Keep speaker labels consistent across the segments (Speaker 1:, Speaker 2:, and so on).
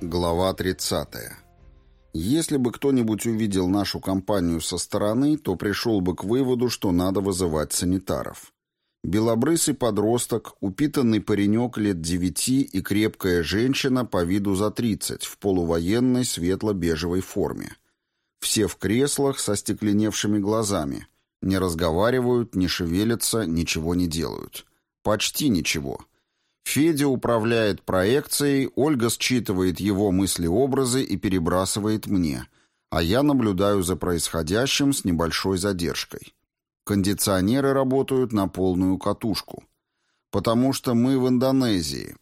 Speaker 1: Глава 30. Если бы кто-нибудь увидел нашу компанию со стороны, то пришел бы к выводу, что надо вызывать санитаров. Белобрысый подросток, упитанный паренек лет девяти и крепкая женщина по виду за тридцать в полувоенной светло-бежевой форме. Все в креслах со стекленевшими глазами. Не разговаривают, не шевелятся, ничего не делают. Почти ничего. Федя управляет проекцией, Ольга считывает его мысли-образы и перебрасывает мне, а я наблюдаю за происходящим с небольшой задержкой. Кондиционеры работают на полную катушку. Потому что мы в Индонезии.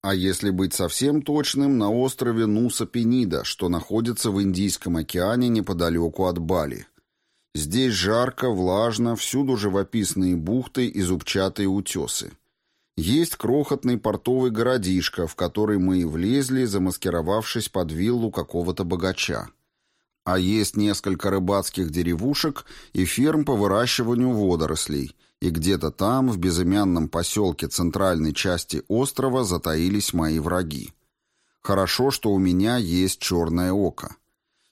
Speaker 1: А если быть совсем точным, на острове Нуса-Пенида, что находится в Индийском океане неподалеку от Бали. Здесь жарко, влажно, всюду живописные бухты и зубчатые утесы. Есть крохотный портовый городишко, в который мы и влезли, замаскировавшись под виллу какого-то богача. А есть несколько рыбацких деревушек и ферм по выращиванию водорослей, и где-то там, в безымянном поселке центральной части острова, затаились мои враги. Хорошо, что у меня есть черное око.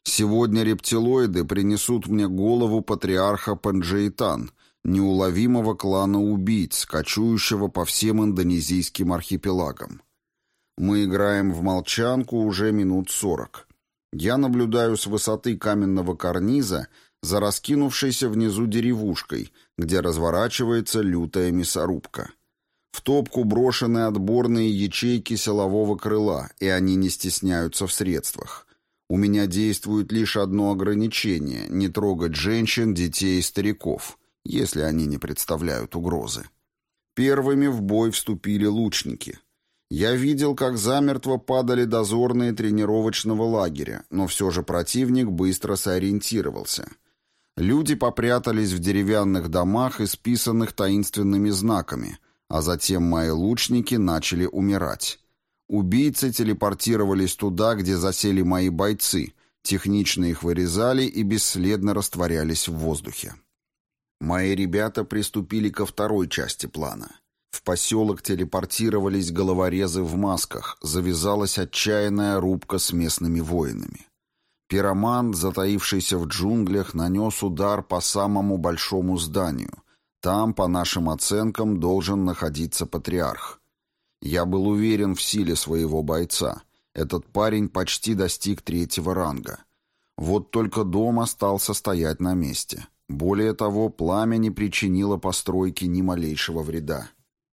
Speaker 1: Сегодня рептилоиды принесут мне голову патриарха Панджейтан, неуловимого клана убийц, кочующего по всем индонезийским архипелагам. Мы играем в молчанку уже минут сорок. Я наблюдаю с высоты каменного карниза за раскинувшейся внизу деревушкой, где разворачивается лютая мясорубка. В топку брошены отборные ячейки силового крыла, и они не стесняются в средствах. У меня действует лишь одно ограничение — не трогать женщин, детей и стариков если они не представляют угрозы. Первыми в бой вступили лучники. Я видел, как замертво падали дозорные тренировочного лагеря, но все же противник быстро сориентировался. Люди попрятались в деревянных домах, исписанных таинственными знаками, а затем мои лучники начали умирать. Убийцы телепортировались туда, где засели мои бойцы, технично их вырезали и бесследно растворялись в воздухе. Мои ребята приступили ко второй части плана. В поселок телепортировались головорезы в масках, завязалась отчаянная рубка с местными воинами. Пироман, затаившийся в джунглях, нанес удар по самому большому зданию. Там, по нашим оценкам, должен находиться патриарх. Я был уверен в силе своего бойца. Этот парень почти достиг третьего ранга. Вот только дом остался стоять на месте. Более того, пламя не причинило постройке ни малейшего вреда.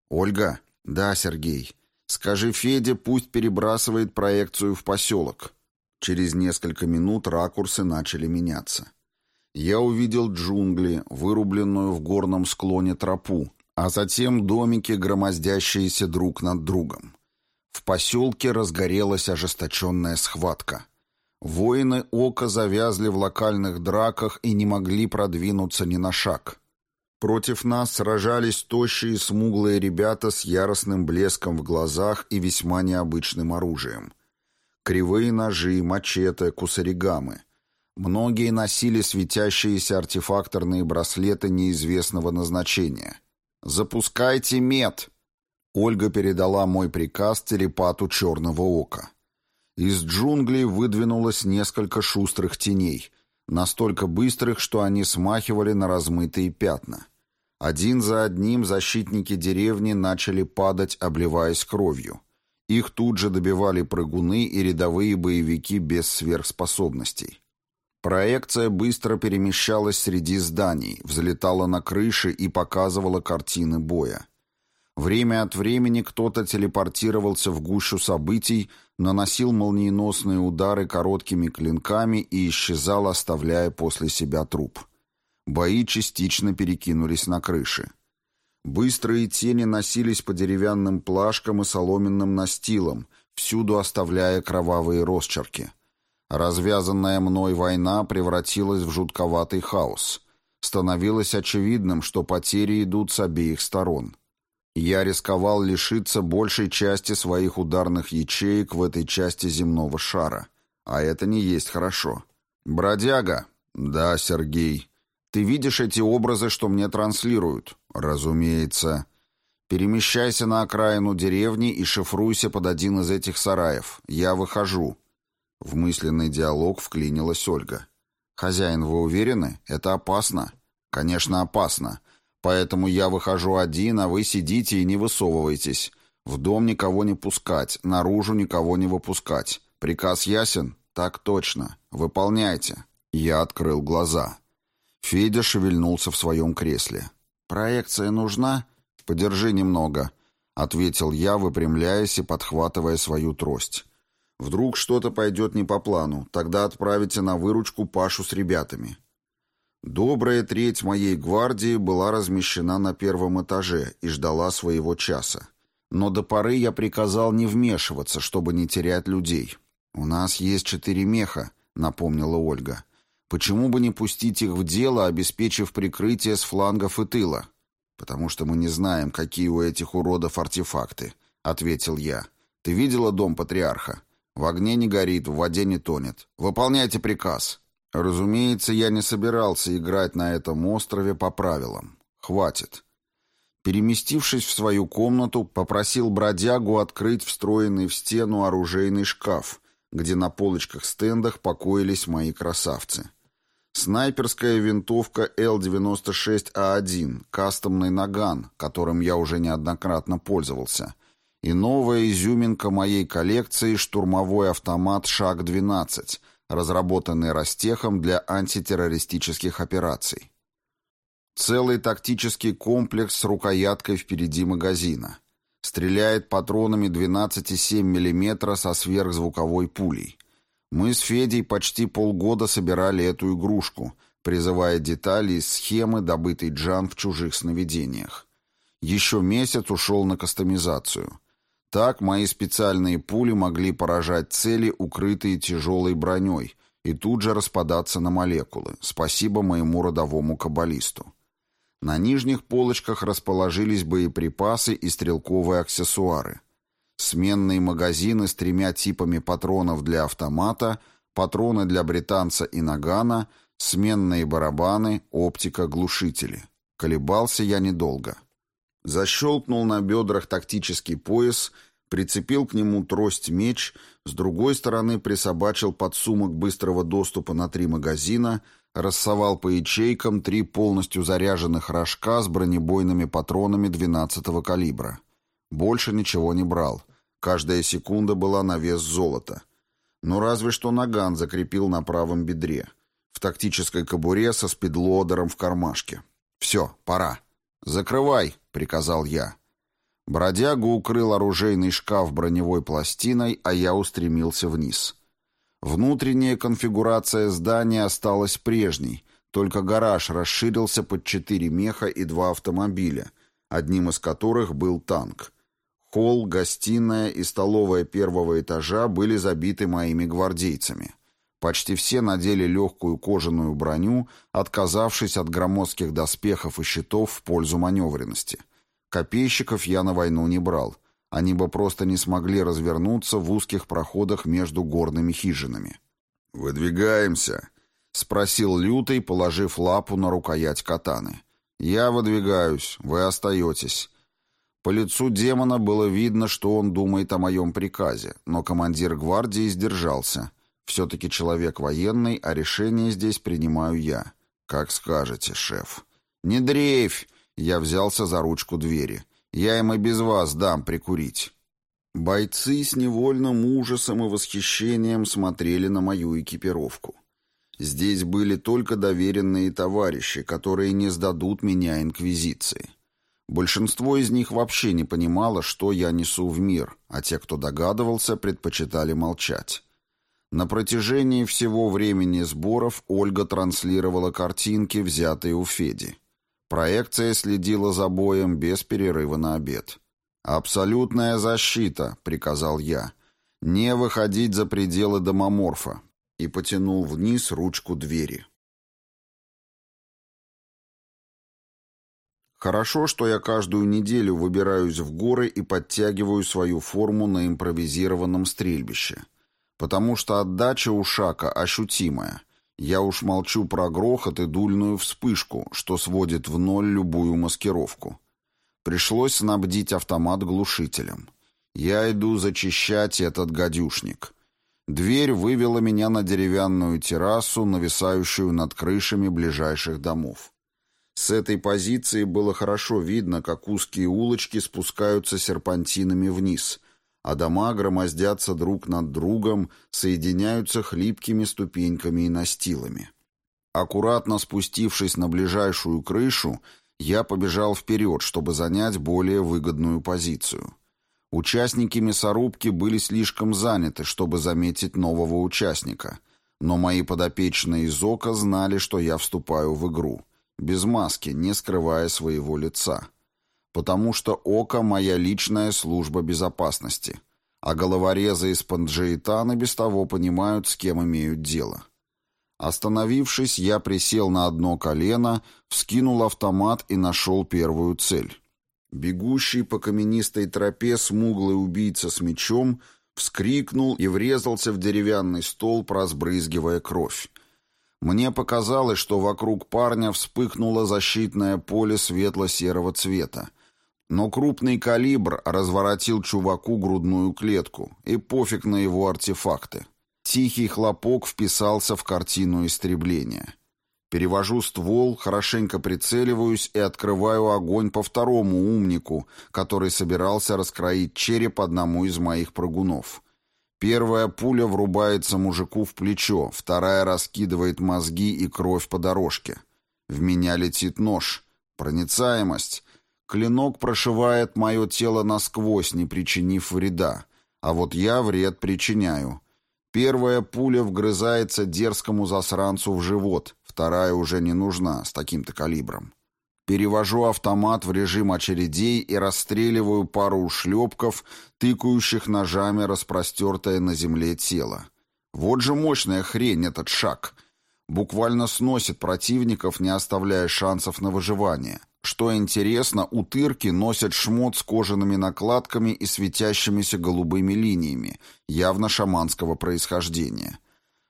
Speaker 1: «Ольга?» «Да, Сергей. Скажи Феде, пусть перебрасывает проекцию в поселок». Через несколько минут ракурсы начали меняться. Я увидел джунгли, вырубленную в горном склоне тропу, а затем домики, громоздящиеся друг над другом. В поселке разгорелась ожесточенная схватка. Воины Ока завязли в локальных драках и не могли продвинуться ни на шаг. Против нас сражались тощие смуглые ребята с яростным блеском в глазах и весьма необычным оружием. Кривые ножи, мачете, кусаригамы. Многие носили светящиеся артефакторные браслеты неизвестного назначения. «Запускайте мед!» Ольга передала мой приказ телепату Черного Ока. Из джунглей выдвинулось несколько шустрых теней, настолько быстрых, что они смахивали на размытые пятна. Один за одним защитники деревни начали падать, обливаясь кровью. Их тут же добивали прыгуны и рядовые боевики без сверхспособностей. Проекция быстро перемещалась среди зданий, взлетала на крыши и показывала картины боя. Время от времени кто-то телепортировался в гущу событий, наносил молниеносные удары короткими клинками и исчезал, оставляя после себя труп. Бои частично перекинулись на крыши. Быстрые тени носились по деревянным плашкам и соломенным настилам, всюду оставляя кровавые росчерки. Развязанная мной война превратилась в жутковатый хаос. Становилось очевидным, что потери идут с обеих сторон. Я рисковал лишиться большей части своих ударных ячеек в этой части земного шара. А это не есть хорошо. «Бродяга!» «Да, Сергей. Ты видишь эти образы, что мне транслируют?» «Разумеется». Перемещайся на окраину деревни и шифруйся под один из этих сараев. Я выхожу». В мысленный диалог вклинилась Ольга. «Хозяин, вы уверены? Это опасно?» «Конечно, опасно. Поэтому я выхожу один, а вы сидите и не высовываетесь. В дом никого не пускать, наружу никого не выпускать. Приказ ясен? Так точно. Выполняйте». Я открыл глаза. Федя шевельнулся в своем кресле. «Проекция нужна?» «Подержи немного», — ответил я, выпрямляясь и подхватывая свою трость. «Вдруг что-то пойдет не по плану, тогда отправите на выручку Пашу с ребятами». Добрая треть моей гвардии была размещена на первом этаже и ждала своего часа. Но до поры я приказал не вмешиваться, чтобы не терять людей. «У нас есть четыре меха», — напомнила Ольга. «Почему бы не пустить их в дело, обеспечив прикрытие с флангов и тыла?» «Потому что мы не знаем, какие у этих уродов артефакты», — ответил я. «Ты видела дом патриарха? В огне не горит, в воде не тонет. Выполняйте приказ». Разумеется, я не собирался играть на этом острове по правилам. Хватит. Переместившись в свою комнату, попросил бродягу открыть встроенный в стену оружейный шкаф, где на полочках-стендах покоились мои красавцы. Снайперская винтовка Л-96А1, кастомный наган, которым я уже неоднократно пользовался, и новая изюминка моей коллекции штурмовой автомат «Шаг-12», разработанный Ростехом для антитеррористических операций. Целый тактический комплекс с рукояткой впереди магазина. Стреляет патронами 12,7 мм со сверхзвуковой пулей. Мы с Федей почти полгода собирали эту игрушку, призывая детали из схемы, добытой Джан в чужих сновидениях. Еще месяц ушел на кастомизацию. Так мои специальные пули могли поражать цели, укрытые тяжелой броней, и тут же распадаться на молекулы. Спасибо моему родовому каббалисту. На нижних полочках расположились боеприпасы и стрелковые аксессуары. Сменные магазины с тремя типами патронов для автомата, патроны для британца и нагана, сменные барабаны, оптика, глушители. Колебался я недолго. Защелкнул на бедрах тактический пояс, прицепил к нему трость-меч, с другой стороны присобачил подсумок быстрого доступа на три магазина, рассовал по ячейкам три полностью заряженных рожка с бронебойными патронами 12-го калибра. Больше ничего не брал. Каждая секунда была на вес золота. Но разве что наган закрепил на правом бедре. В тактической кобуре со спидлодером в кармашке. «Все, пора». «Закрывай», — приказал я. Бродягу укрыл оружейный шкаф броневой пластиной, а я устремился вниз. Внутренняя конфигурация здания осталась прежней, только гараж расширился под четыре меха и два автомобиля, одним из которых был танк. Холл, гостиная и столовая первого этажа были забиты моими гвардейцами. Почти все надели легкую кожаную броню, отказавшись от громоздких доспехов и щитов в пользу маневренности. Копейщиков я на войну не брал. Они бы просто не смогли развернуться в узких проходах между горными хижинами. «Выдвигаемся», — спросил Лютый, положив лапу на рукоять катаны. «Я выдвигаюсь, вы остаетесь. По лицу демона было видно, что он думает о моем приказе, но командир гвардии сдержался. Все-таки человек военный, а решение здесь принимаю я. Как скажете, шеф. «Не дрейфь!» Я взялся за ручку двери. «Я им и без вас дам прикурить». Бойцы с невольным ужасом и восхищением смотрели на мою экипировку. Здесь были только доверенные товарищи, которые не сдадут меня инквизиции. Большинство из них вообще не понимало, что я несу в мир, а те, кто догадывался, предпочитали молчать. На протяжении всего времени сборов Ольга транслировала картинки, взятые у Феди. Проекция следила за боем без перерыва на обед. «Абсолютная защита», — приказал я. «Не выходить за пределы домоморфа». И потянул вниз ручку двери. Хорошо, что я каждую неделю выбираюсь в горы и подтягиваю свою форму на импровизированном стрельбище. Потому что отдача у Шака ощутимая. Я уж молчу про грохот и дульную вспышку, что сводит в ноль любую маскировку. Пришлось снабдить автомат глушителем. Я иду зачищать этот гадюшник. Дверь вывела меня на деревянную террасу, нависающую над крышами ближайших домов. С этой позиции было хорошо видно, как узкие улочки спускаются серпантинами вниз, а дома громоздятся друг над другом, соединяются хлипкими ступеньками и настилами. Аккуратно спустившись на ближайшую крышу, я побежал вперед, чтобы занять более выгодную позицию. Участники мясорубки были слишком заняты, чтобы заметить нового участника, но мои подопечные из ока знали, что я вступаю в игру, без маски, не скрывая своего лица. Потому что око — моя личная служба безопасности, а головорезы из Панджейтана без того понимают, с кем имеют дело. Остановившись, я присел на одно колено, вскинул автомат и нашел первую цель. Бегущий по каменистой тропе смуглый убийца с мечом вскрикнул и врезался в деревянный стол, разбрызгивая кровь. Мне показалось, что вокруг парня вспыхнуло защитное поле светло-серого цвета. Но крупный калибр разворотил чуваку грудную клетку, и пофиг на его артефакты. Тихий хлопок вписался в картину истребления. Перевожу ствол, хорошенько прицеливаюсь и открываю огонь по второму умнику, который собирался раскроить череп одному из моих прыгунов. Первая пуля врубается мужику в плечо, вторая раскидывает мозги и кровь по дорожке. В меня летит нож. Проницаемость. Клинок прошивает мое тело насквозь, не причинив вреда. А вот я вред причиняю. Первая пуля вгрызается дерзкому засранцу в живот, вторая уже не нужна с таким-то калибром. Перевожу автомат в режим очередей и расстреливаю пару ушлепков, тыкающих ножами распростертое на земле тело. Вот же мощная хрень этот шаг. Буквально сносит противников, не оставляя шансов на выживание. Что интересно, утырки носят шмот с кожаными накладками и светящимися голубыми линиями, явно шаманского происхождения.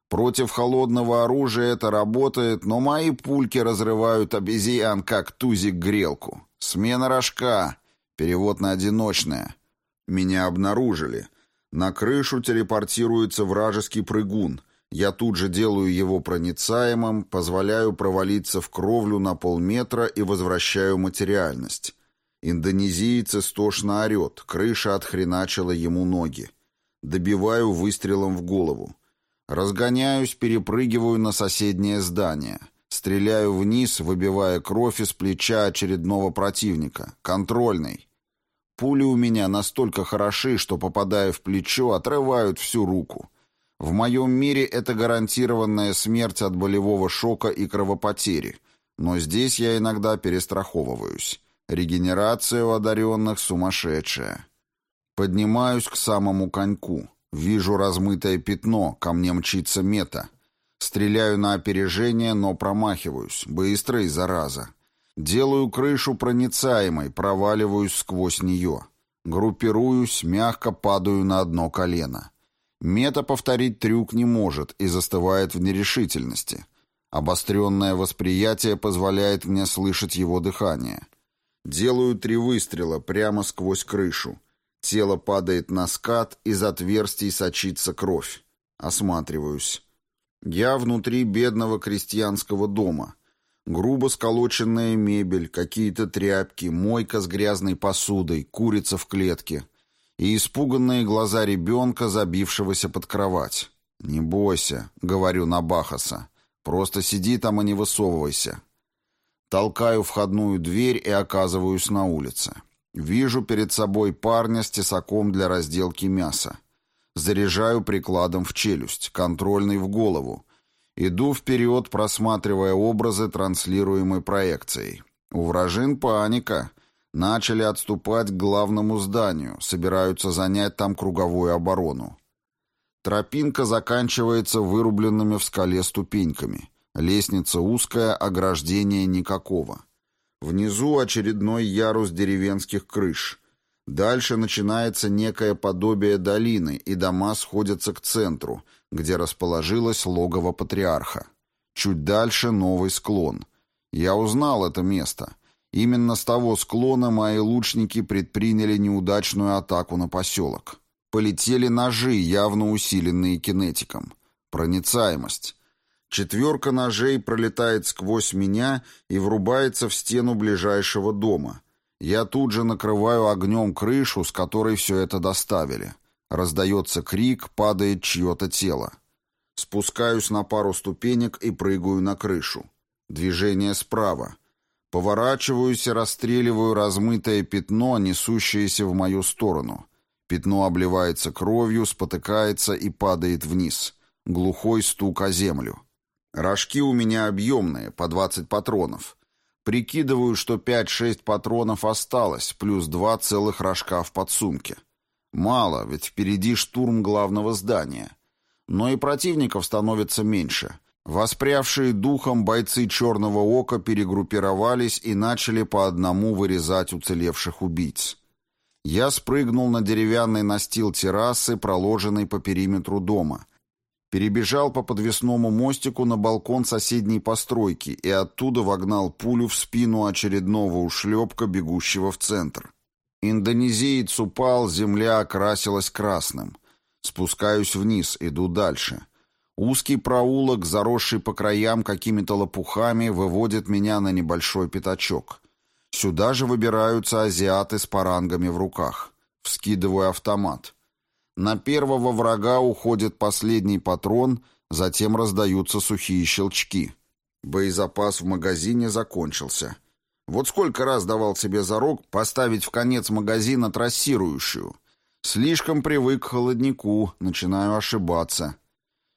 Speaker 1: Против холодного оружия это работает, но мои пульки разрывают обезьян, как тузик грелку. Смена рожка. Перевод на одиночное. Меня обнаружили. На крышу телепортируется вражеский прыгун. Я тут же делаю его проницаемым, позволяю провалиться в кровлю на полметра и возвращаю материальность. Индонезиец истошно орет, крыша отхреначила ему ноги. Добиваю выстрелом в голову. Разгоняюсь, перепрыгиваю на соседнее здание. Стреляю вниз, выбивая кровь из плеча очередного противника. Контрольный. Пули у меня настолько хороши, что, попадая в плечо, отрывают всю руку. В моем мире это гарантированная смерть от болевого шока и кровопотери, но здесь я иногда перестраховываюсь. Регенерация у одаренных сумасшедшая. Поднимаюсь к самому коньку. Вижу размытое пятно, ко мне мчится мета. Стреляю на опережение, но промахиваюсь. Быстро и зараза. Делаю крышу проницаемой, проваливаюсь сквозь нее. Группируюсь, мягко падаю на одно колено. Мета повторить трюк не может и застывает в нерешительности. Обостренное восприятие позволяет мне слышать его дыхание. Делаю три выстрела прямо сквозь крышу. Тело падает на скат, из отверстий сочится кровь. Осматриваюсь. Я внутри бедного крестьянского дома. Грубо сколоченная мебель, какие-то тряпки, мойка с грязной посудой, курица в клетке — и испуганные глаза ребенка, забившегося под кровать. «Не бойся», — говорю на Бахаса. «Просто сиди там и не высовывайся». Толкаю входную дверь и оказываюсь на улице. Вижу перед собой парня с тесаком для разделки мяса. Заряжаю прикладом в челюсть, контрольный в голову. Иду вперед, просматривая образы, транслируемой проекцией. У вражин паника. Начали отступать к главному зданию, собираются занять там круговую оборону. Тропинка заканчивается вырубленными в скале ступеньками. Лестница узкая, ограждения никакого. Внизу очередной ярус деревенских крыш. Дальше начинается некое подобие долины, и дома сходятся к центру, где расположилось логово патриарха. Чуть дальше новый склон. Я узнал это место — Именно с того склона мои лучники предприняли неудачную атаку на поселок. Полетели ножи, явно усиленные кинетиком. Проницаемость. Четверка ножей пролетает сквозь меня и врубается в стену ближайшего дома. Я тут же накрываю огнем крышу, с которой все это доставили. Раздается крик, падает чье-то тело. Спускаюсь на пару ступенек и прыгаю на крышу. Движение справа. Поворачиваюсь и расстреливаю размытое пятно, несущееся в мою сторону. Пятно обливается кровью, спотыкается и падает вниз. Глухой стук о землю. Рожки у меня объемные, по 20 патронов. Прикидываю, что 5-6 патронов осталось, плюс два целых рожка в подсумке. Мало, ведь впереди штурм главного здания. Но и противников становится меньше. Воспрявшие духом бойцы «Черного ока» перегруппировались и начали по одному вырезать уцелевших убийц. Я спрыгнул на деревянный настил террасы, проложенный по периметру дома. Перебежал по подвесному мостику на балкон соседней постройки и оттуда вогнал пулю в спину очередного ушлепка, бегущего в центр. Индонезиец упал, земля окрасилась красным. Спускаюсь вниз, иду дальше. Узкий проулок, заросший по краям какими-то лопухами, выводит меня на небольшой пятачок. Сюда же выбираются азиаты с парангами в руках. Вскидываю автомат. На первого врага уходит последний патрон, затем раздаются сухие щелчки. Боезапас в магазине закончился. Вот сколько раз давал себе зарок поставить в конец магазина трассирующую. Слишком привык к холоднику, начинаю ошибаться.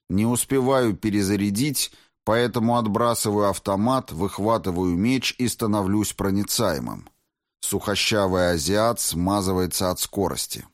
Speaker 1: Не успеваю перезарядить, поэтому отбрасываю автомат, выхватываю меч и становлюсь проницаемым. Сухощавый азиат смазывается от скорости.